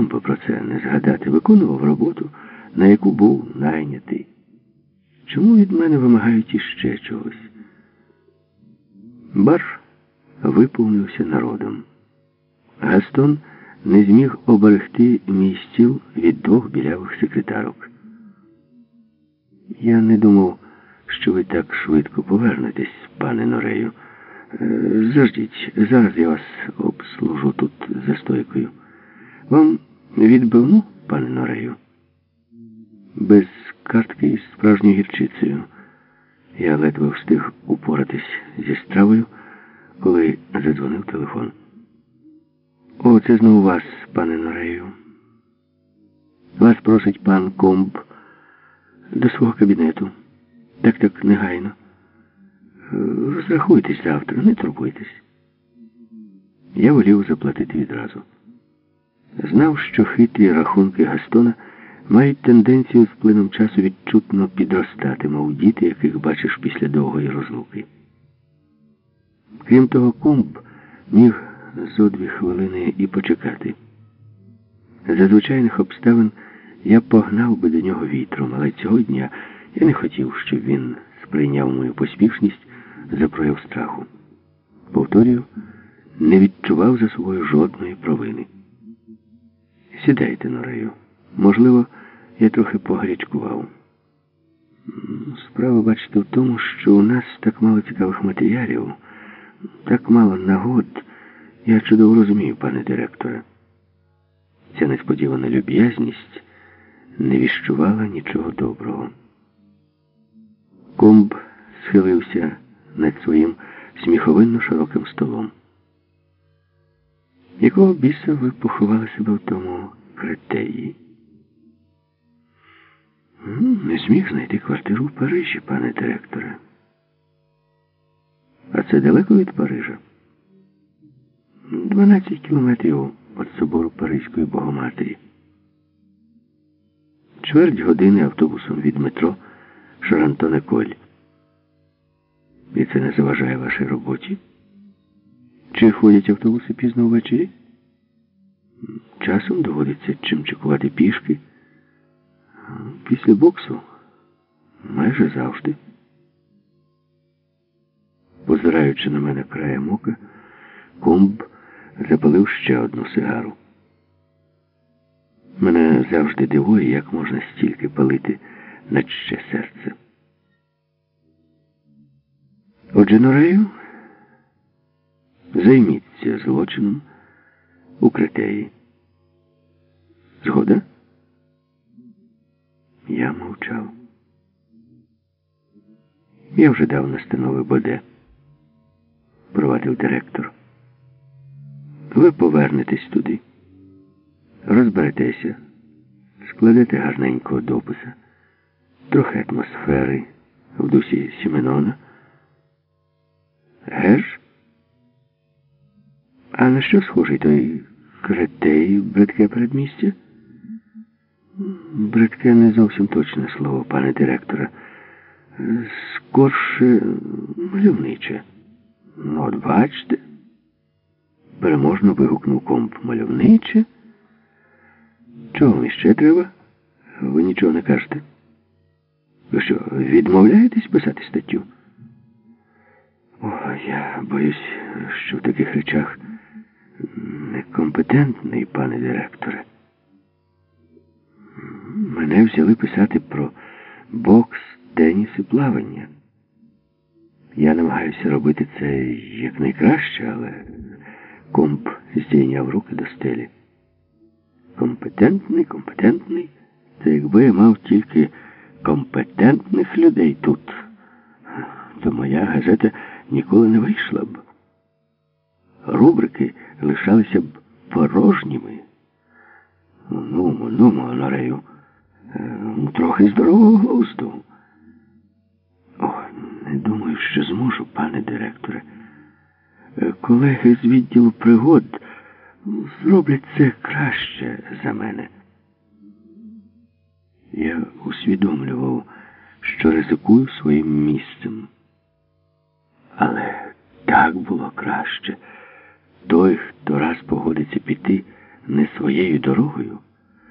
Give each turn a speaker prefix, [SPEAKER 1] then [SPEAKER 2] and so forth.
[SPEAKER 1] Би про це не згадати? Виконував роботу, на яку був найнятий. Чому від мене вимагають іще чогось? Бар виповнився народом. Гастон не зміг оберегти мій від двох білявих секретарок. Я не думав, що ви так швидко повернетесь, пане Норею. Е, Заждіть, зараз я вас обслужу тут за стойкою. Вам відбивну, Норею? Без картки із справжньою гірчицею. Я ледве встиг упоратись зі стравою, коли задзвонив телефон. О, це знову вас, пане Норею. Вас просить пан Комб до свого кабінету. Так так негайно. Е, Розрахуйтесь завтра, не турбуйтесь. Я волів заплатити відразу. Знав, що хитрі рахунки Гастона мають тенденцію з плином часу відчутно підростати, мов діти, яких бачиш після довгої розлуки. Крім того, комб міг зо дві хвилини і почекати. За звичайних обставин я погнав би до нього вітром, але цього дня я не хотів, щоб він сприйняв мою поспішність за прояв страху. Повторюю, не відчував за собою жодної провини. Сідайте, Норею. Можливо, я трохи погарячкував. М, Справа, бачите, в тому, що у нас так мало цікавих матеріалів, так мало нагод. Я чудово розумію, пане директоре. Ця несподівана люб'язність не віщувала нічого доброго. Комб схилився над своїм сміховинно широким столом. Якого біса ви поховали себе в тому кретеї? М, Не зміг знайти квартиру в Парижі, пане директоре. А це далеко від Парижа. 12 кілометрів від собору Паризької Богоматері. Чверть години автобусом від метро Шарантоне Коль. І це не заважає вашій роботі? Чи ходять автобуси пізно ввечері? Часом доводиться чимчикувати пішки. Після боксу майже завжди. Позираючи на мене краєм ока, комб запалив ще одну сигару. Мене завжди дивує, як можна стільки палити на ще серце. Отже, Норею, займіться злочином у кретеї. Згода? Я мовчав. Я вже дав настанови Боде, провадив директор. Ви повернетесь туди, розберетеся, складете гарненького дописа, трохи атмосфери в дусі Сіменона. Геш? А на що схожий той кретей бридке передмістя? Бридке не зовсім точне слово, пане директора. Скорше мальовниче. Ну, от бачите. Переможно вигукнув комп мальовниче. Чого вам іще треба? Ви нічого не кажете. Ви що, відмовляєтесь писати статтю? О, я боюсь, що в таких речах некомпетентний, пане директоре. Мене взяли писати про бокс, теніс і плавання. Я намагаюся робити це якнайкраще, але комп здійняв руки до стелі. Компетентний, компетентний. Це якби я мав тільки компетентних людей тут, то моя газета ніколи не вийшла б. Рубрики лишалися б порожніми. Ну, ну, Монорею, трохи здорового глузду. Не думаю, що зможу, пане директоре. Е, Колеги з відділу пригод зроблять це краще за мене. Я усвідомлював, що ризикую своїм місцем. Але так було краще. Той, хто раз погодиться піти, не своєю дорогою.